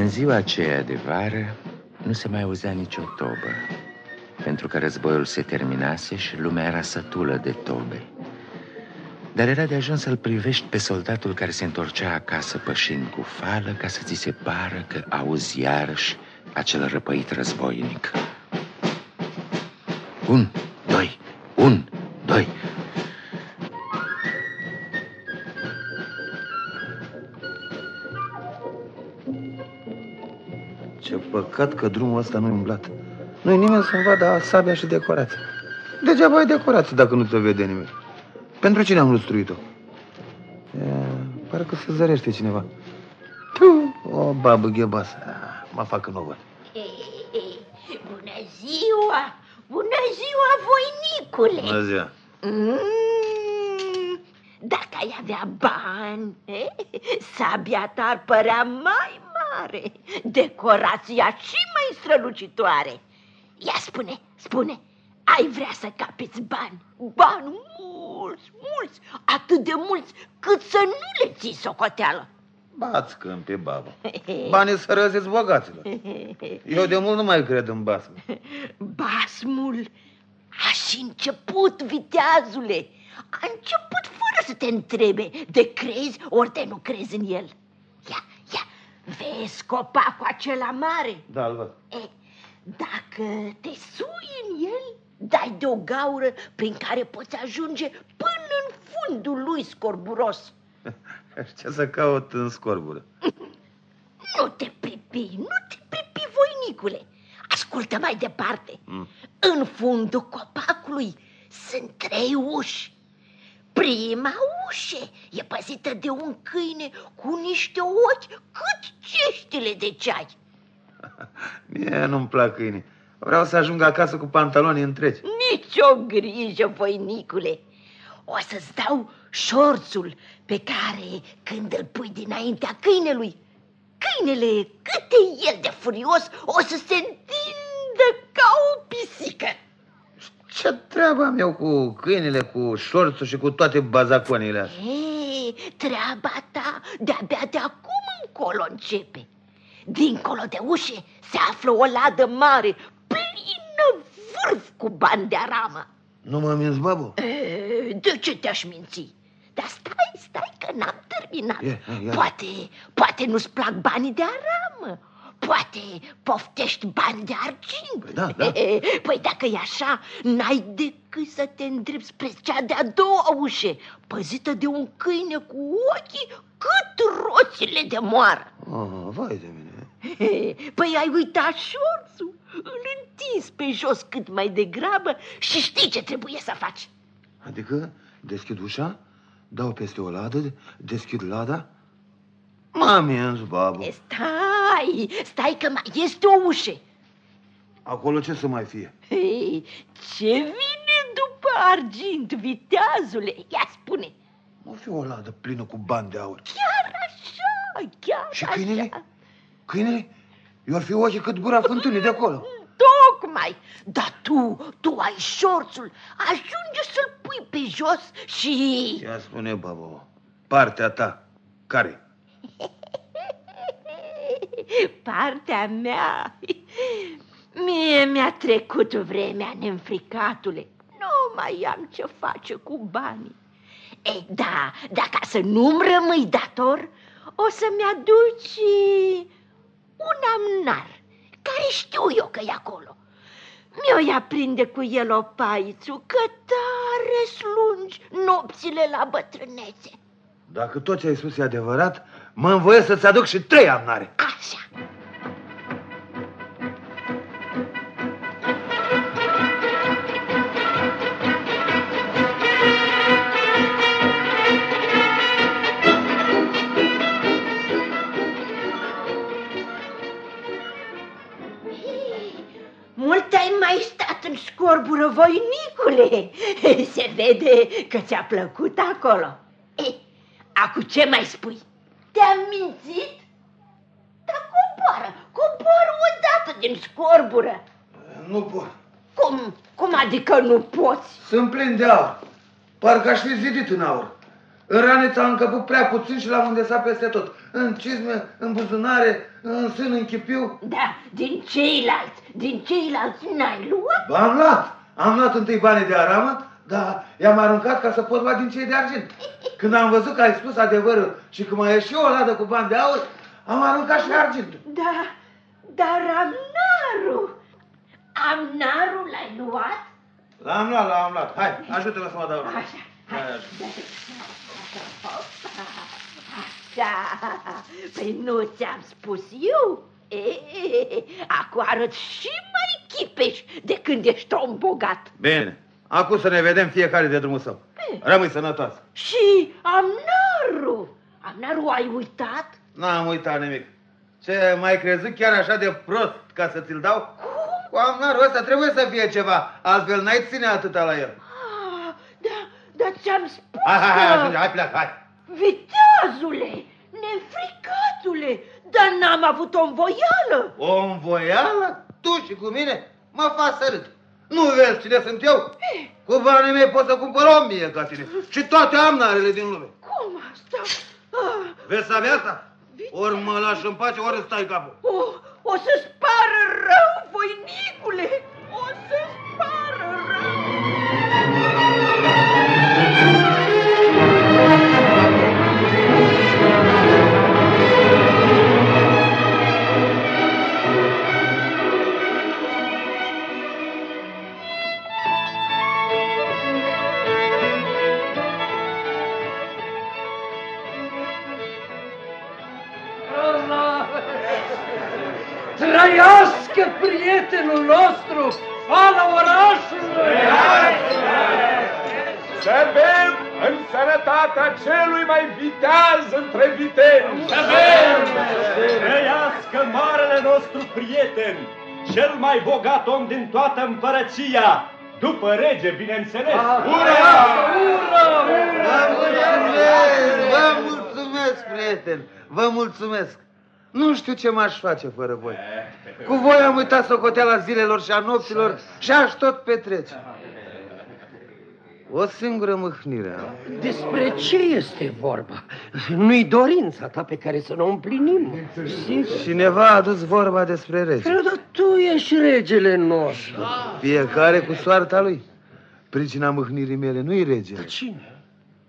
În ziua aceea de vară nu se mai auzea nicio tobă Pentru că războiul se terminase și lumea era sătulă de tobe. Dar era de ajuns să-l privești pe soldatul care se întorcea acasă pășind cu fală Ca să ți se pară că auzi iarăși acel răpăit războinic. Un, păcat că drumul ăsta nu-i umblat. Nu-i nimeni să-mi vadă sabia și decorația. Degeaba ai decorație dacă nu te vede nimeni. Pentru cine am lustruit-o? Pare că se zărește cineva. Tu, o babă ghebasă. Mă fac că nu văd. Bună ziua! Bună ziua, voinicule! Bună ziua! Mm, dacă ai avea bani, eh? sabia ta ar părea mai mare, decorația și mai strălucitoare. Ia spune, spune, ai vrea să capeți bani, bani mulți, mulți, atât de mulți, cât să nu le ții socoteală. Bați câmpi, babă. Banii să răzeți bogaților. Eu de mult nu mai cred în basm. Basmul a și început, viteazule. A început fără să te întrebe de crezi ori de nu crezi în el. Ia, ia, vezi copacul acela mare? Da, îl văd. E, dacă te sui în el, dai de o gaură prin care poți ajunge până în fundul lui scorburos. Ce să caut în scorbură? Nu te pripi, nu te pripi, voinicule. Ascultă mai departe. Mm. În fundul copacului sunt trei uși. Prima ușă e păzită de un câine cu niște ochi cât ceștile de ceai. Mie nu-mi plac câini. Vreau să ajung acasă cu pantaloni întregi. Nici o grijă, voinicule. O să-ți dau șorțul pe care, când îl pui dinaintea câinelui, câinele, cât e el de furios, o să se întindă ca o pisică. Ce treabă am eu cu câinele, cu șorțul și cu toate bazaconile astea? Ei, treaba ta de-abia de acum încolo începe. Dincolo de ușe se află o ladă mare, plină vârf cu bani de aramă. Nu mă minți, babu? E, de ce te-aș minți? Dar stai, stai că n-am terminat. Yeah, yeah. Poate, poate nu-ți plac banii de aramă. Poate poftești bani de argint. Păi, da, da. Păi dacă e așa, n-ai decât să te îndrepți spre cea de-a doua ușă, păzită de un câine cu ochii cât roțile de moară. Oh, vai de mine. Păi ai uitat șorțul, îl întins pe jos cât mai degrabă și știi ce trebuie să faci. Adică deschid ușa, dau peste o ladă, deschid lada, m-am ins, babu. Stai, stai că mai este o ușă. Acolo ce să mai fie? Hei, ce vine după argint, viteazule? Ia spune. O fi o ladă plină cu bani de aur. Chiar așa, chiar Și așa. câinele? Câinele? Eu ar fi ochii cât gura fântânii de acolo. Tocmai, dar tu, tu ai șorțul, ajunge să-l pui pe jos și... Ia spune, babu, partea ta, care Partea mea... Mie mi-a trecut vremea, neînfricatule. Nu mai am ce face cu banii. Ei, da, dar ca să nu-mi rămâi dator, o să-mi aduci un amnar, care știu eu că e acolo. Mi-o ia prinde cu el o paițu, că tare slungi nopțile la bătrânețe. Dacă tot ce ai spus e adevărat, mă învoie să-ți aduc și trei amnare. Așa. Mult ai mai stat în scorbură, voinicule. Se vede că ți-a plăcut acolo. E, acum ce mai spui? Te-am mințit? Dar coboară, coboară odată din scorbură. Nu pot. Cum, cum adică nu poți? Sunt plin de aur. Parcă aș fi zidit în aur. În rane ți-au încăput prea puțin și l-am îndesat peste tot. În cizme, în buzunare, în sân, în chipiu. Da, din ceilalți, din ceilalți n-ai luat? Am luat. Am luat întâi banii de aramă, dar i-am aruncat ca să pot lua din cei de argint. Când am văzut că ai spus adevărul și că mai e și o ladă cu bani de aur, am aruncat și argintul. Da, dar amnarul, amnarul l-ai luat? L-am luat, l-am luat. Hai, ajută-mă să mă dau. Așa, hai, Hai, Așa, Așa, păi nu ți-am spus eu? E, acum arăt și mai chipeș de când ești om bogat. Bine, acum să ne vedem fiecare de drumul său. Rămâi sănătoasă. Și amnarul, amnarul ai uitat? N-am uitat nimic. Ce, mai crezut chiar așa de prost ca să ți-l dau? Cu amnarul ăsta trebuie să fie ceva, altfel n-ai ține atâta la el. Ah, da, dar ți-am spus Hai, hai, hai, că... ajunge, hai, pleacă, hai. Viteazule, nefricatule, dar n-am avut o învoială. O învoială? Tu și cu mine? Mă fac să râd. Nu vezi cine sunt eu? Cu banii mei pot să cumpăr o mie ca tine și toate amnarele din lume. Cum asta? Ah, Vezi să avea asta? Ori mă lași în pace, ori îți stai capul. o, o să-ți pară rău, voinicule, prieten, cel mai bogat om din toată împărăția, după rege, bineînțeles. Ura! Vă mulțumesc, vă mulțumesc, prieten, vă mulțumesc. Nu știu ce m-aș face fără voi. Cu voi am uitat socoteala zilelor și a nopților și aș tot petrece. O singură mâhnire am. Despre ce este vorba? Nu-i dorința ta pe care să ne împlinim. Cineva a adus vorba despre rege. Dar tu ești regele nostru. Fiecare cu soarta lui. Pricina mâhnirii mele nu-i regele, Cine?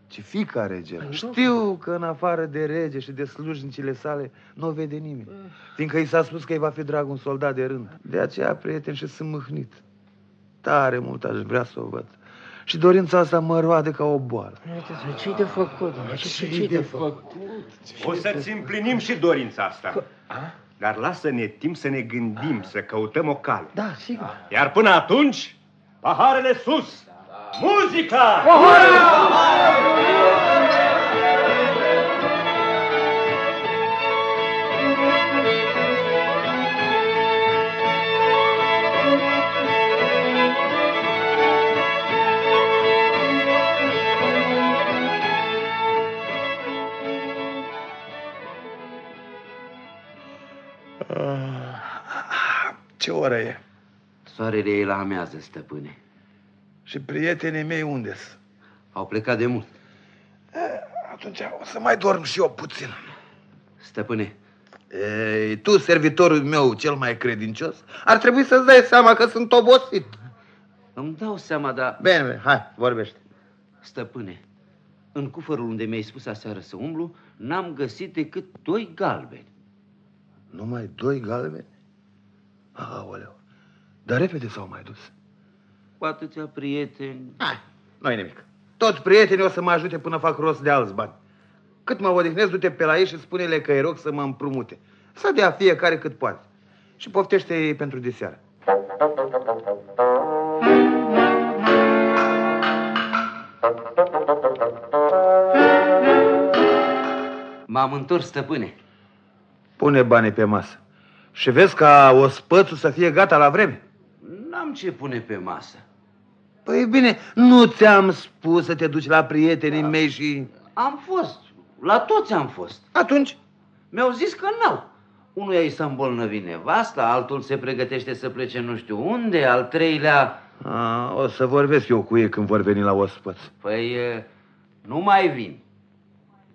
ci fica regele. Știu că în afară de rege și de slujnicile sale nu o vede nimeni, fiindcă i s-a spus că îi va fi drag un soldat de rând. De aceea, prieten, și sunt mâhnit. Tare mult aș vrea să o văd. Și dorința asta mă roade ca o boală. Ce-i de făcut? Ce-i de făcut? O să-ți împlinim și dorința asta. Dar lasă-ne timp să ne gândim, să căutăm o cale. Da, sigur. Iar până atunci, paharele sus! Muzica! Ce Soarele e la amează, stăpâne. Și prietenii mei unde sunt? Au plecat de mult. Atunci o să mai dorm și eu puțin. Stăpâne, Ei, tu, servitorul meu cel mai credincios, ar trebui să-ți dai seama că sunt obosit. îmi dau seama, dar... Bine, bine, hai, vorbește. Stăpâne, în cufărul unde mi-ai spus aseară să umblu, n-am găsit decât doi galbeni. Numai doi galbeni? Aoleu, dar repede s-au mai dus. Cu atâția prieteni... Hai, nu nimic. Toți prietenii o să mă ajute până fac rost de alți bani. Cât mă odihnesc, du-te pe la ei și spune-le că îi rog să mă împrumute. Să dea fiecare cât poate. Și poftește ei pentru deseară. M-am întors, stăpâne. Pune banii pe masă. Și vezi ca ospățul să fie gata la vreme. N-am ce pune pe masă. Păi bine, nu ți-am spus să te duci la prietenii mei și... Am fost. La toți am fost. Atunci, Mi-au zis că n-au. Unuia îi să îmbolnăvi nevasta, altul se pregătește să plece nu știu unde, al treilea... a, o să vorbesc eu cu ei când vor veni la ospăț. Păi, e, nu mai vin.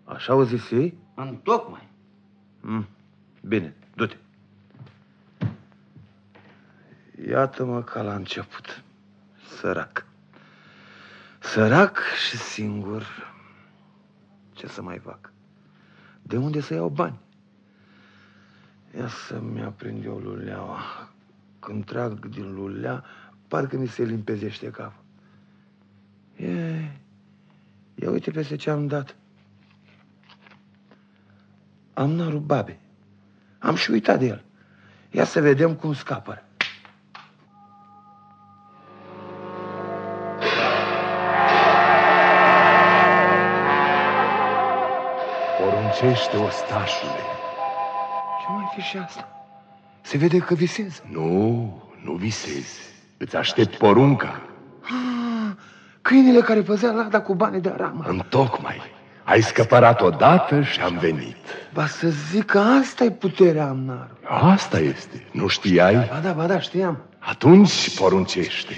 Așa au zis ei? Întocmai. Mm. Bine, du-te. Iată-mă ca la început. Sărac. Sărac și singur. Ce să mai fac? De unde să iau bani? Ia să-mi aprind eu luleaua. Când trag din lulea, parcă mi se limpezește capul. E, ia uite peste ce am dat. Am narul babe. Am și uitat de el. Ia să vedem cum scapă. Poruncește ostașule. Ce mai fi și asta? Se vede că visez. Nu, nu visezi. Îți aștept porunca. Ah, câinele care păzea lada cu banii de aramă. Întocmai. Ai scăpărat odată și am venit. Ba să zic că asta e puterea amnarului. Asta este. Nu știai? Ba da, ba da, știam. Atunci poruncește.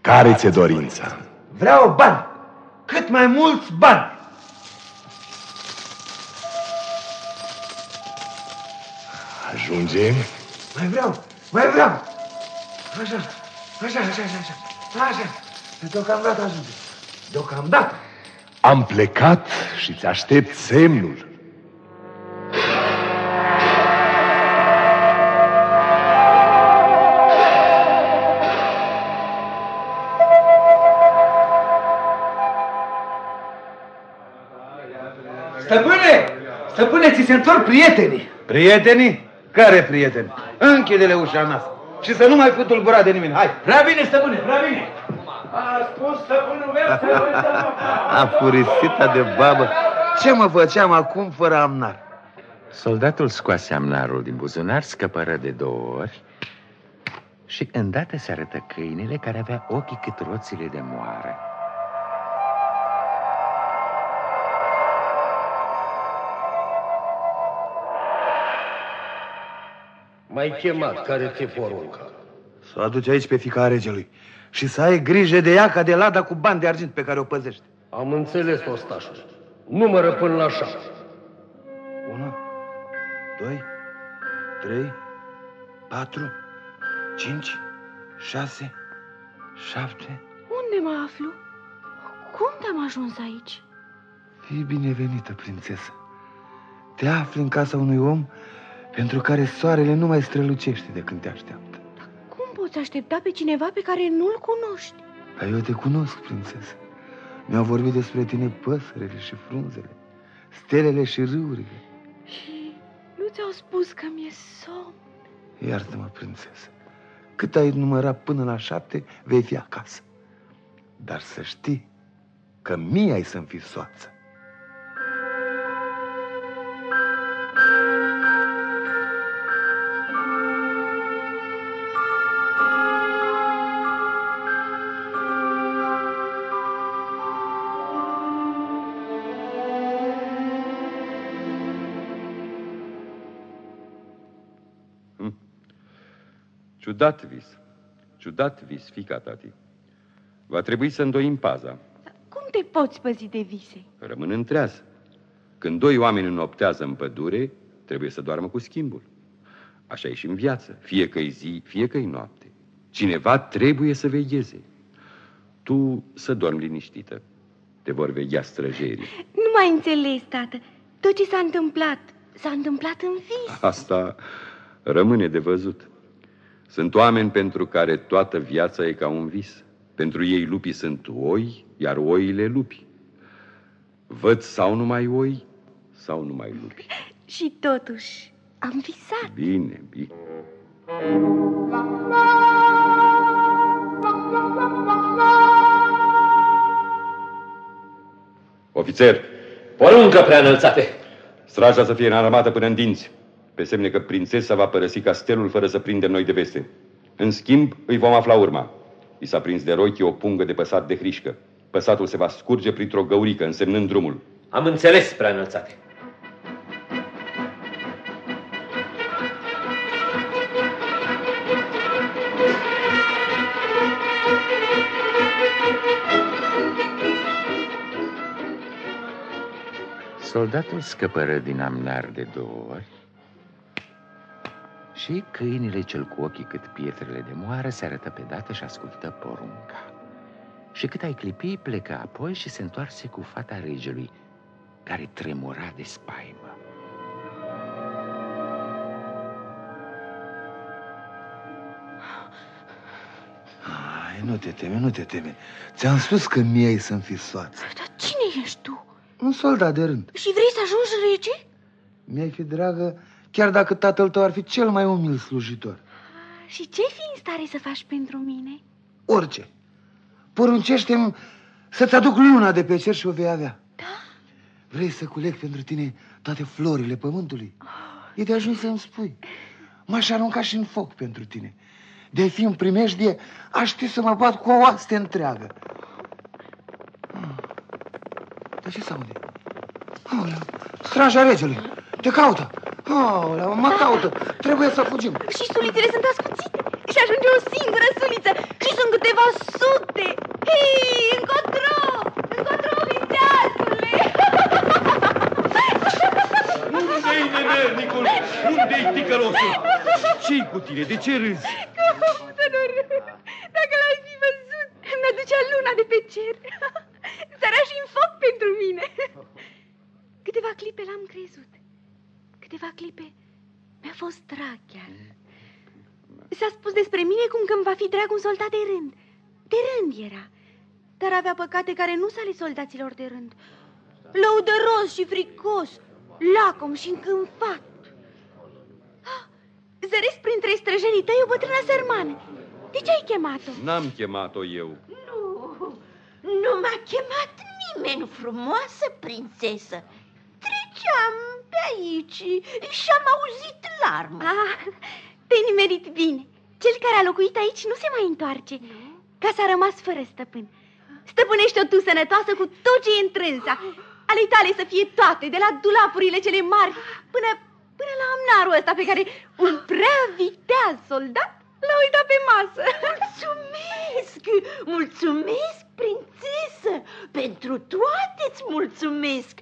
Care ți-e dorința? Vreau bani. Cât mai mulți bani. Ajungem? Mai vreau, mai vreau. Așa, așa, așa, așa, așa. Așa. Deocamdată ajunge. Deocamdată. Am plecat și ți aștept semnul. Stăpâne! Stăpâne, ți se întorc prietenii. Prietenii? Care prieteni? Închide-le ușa noastră. Și să nu mai fi tulburat de nimeni. Hai! Prea bine, stăpâne, prea bine. A spus stăpânul meu să uităm A furisita de babă. Ce mă făceam acum fără amnar? Soldatul scoase amnarul din buzunar, scăpără de două ori și îndată se arătă câinele care avea ochii cât roțile de moară. Mai chemat, care ți-e porunca? Să o aduci aici pe fica regelui și să ai grijă de ea ca de lada cu bani de argint pe care o păzește. Am înțeles, ostașul. Numără până la șapte. Unu, doi, trei, patru, cinci, șase, șapte. Unde mă aflu? Cum te-am ajuns aici? Fii binevenită, prințesă. Te afli în casa unui om pentru care soarele nu mai strălucește de când te așteaptă. Cum poți aștepta pe cineva pe care nu-l cunoști? Dar eu te cunosc, prințesă. Mi-au vorbit despre tine păsările și frunzele, stelele și râurile. Și nu ți-au spus că mi-e somn? Iartă-mă, prințesă. Cât ai număra până la șapte, vei fi acasă. Dar să știi că mie ai să-mi fii soață. Ciudat vis. Ciudat vis, fica tati. Va trebui să îndoim paza. Cum te poți păzi de vise? Rămân întrează. Când doi oameni înoptează în pădure, trebuie să doarmă cu schimbul. Așa e și în viață, fie că e zi, fie că e noapte. Cineva trebuie să vegheze. Tu să dormi liniștită. Te vor veghea străjerii. Nu mai înțeles, tată. Tot ce s-a întâmplat, s-a întâmplat în vis. Asta rămâne de văzut. Sunt oameni pentru care toată viața e ca un vis. Pentru ei lupii sunt oi, iar oile lupi. Văd sau numai oi, sau numai lupi. Și totuși, am visat. Bine, bine. Ofițer, Poruncă prea înălțate. straja să fie înarmată până în dinți, pe semne că prințesa va părăsi castelul fără să prindem noi de veste. În schimb, îi vom afla urma. I s-a prins de rochi o pungă de păsat de hrișcă. Păsatul se va scurge printr-o găurică, însemnând drumul. Am înțeles, prea înălțate. Soldatul scăpără din amnar de două ori și câinile cel cu ochii cât pietrele de moară se arătă pe dată și ascultă porunca. Și cât ai clipi, plecă apoi și se întoarse cu fata regelui, care tremura de spaimă. Ai, nu te teme, nu te teme. Ți-am spus că mie să-mi fi soață. Dar cine ești tu? Un soldat de rând. Și vrei să ajungi rege? Mi-ai fi dragă, chiar dacă tatăl tău ar fi cel mai umil slujitor. Și ce fi în stare să faci pentru mine? Orice. Poruncește-mi să-ți aduc luna de pe cer și o vei avea. Da? Vrei să culeg pentru tine toate florile pământului? E de ajuns să-mi spui. M-aș arunca și în foc pentru tine. De fi în primejdie, aș ști să mă bat cu o oaste întreagă. Ah. Dar ce s-aude? Aoleu, straja regelui, te caută. Aoleu, mă caută, trebuie să fugim. Și sulițele sunt ascuțite și ajunge o singură suliță și sunt câteva sute. Hei, încotro! Încotro, viteazule! Unde-i nemernicul? Unde-i ticălosul? Ce-i cu tine? De ce râzi? Că să nu râd. Dacă l-ai fi văzut, mi-aducea luna de pe cer. Sărea și în foc pentru mine. Câteva clipe l-am crezut. Câteva clipe mi-a fost drag chiar. S-a spus despre mine cum că îmi va fi drag un soldat de rând. De rând era. Dar avea păcate care nu s ale soldaților de rând. Lăudăros și fricos, lacom și încânfat. Ah, Zăresc printre străjenii tăi o bătrână sărmană. De ce ai chemat-o? N-am chemat-o eu. Nu, nu m-a chemat nimeni, frumoasă prințesă. Treceam pe aici și am auzit larmă. Ah, te-ai nimerit bine. Cel care a locuit aici nu se mai întoarce. Casa a rămas fără stăpân. Stăpânește-o tu sănătoasă cu tot ce e întrânsa. Ale tale să fie toate, de la dulapurile cele mari până, până la amnarul ăsta pe care un prea viteaz soldat l-a uitat pe masă. Mulțumesc, mulțumesc, prințesă, pentru toate îți mulțumesc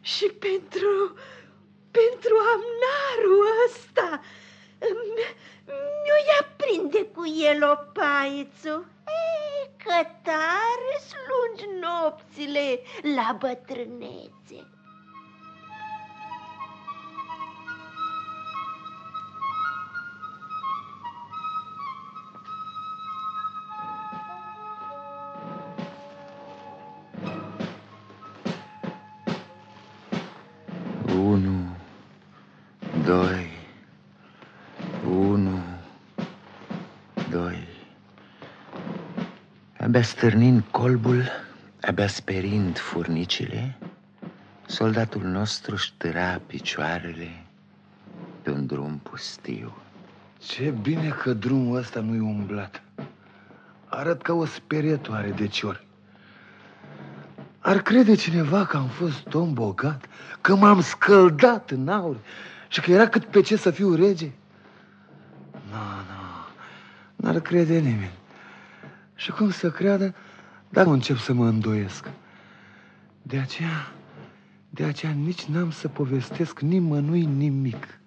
și pentru, pentru amnarul ăsta. Mi-o ia prinde cu el o paiețu. E, că tare slungi nopțile la bătrânețe. Abia stârnind colbul, abia sperind furnicile, soldatul nostru își ștâra picioarele pe un drum pustiu. Ce bine că drumul ăsta nu-i umblat. Arăt ca o sperietoare de ciori. Ar crede cineva că am fost om bogat, că m-am scăldat în aur și că era cât pe ce să fiu rege? Nu, nu, n-ar crede nimeni. Și cum să creadă dacă încep să mă îndoiesc? De aceea, de aceea nici n-am să povestesc nimănui nimic.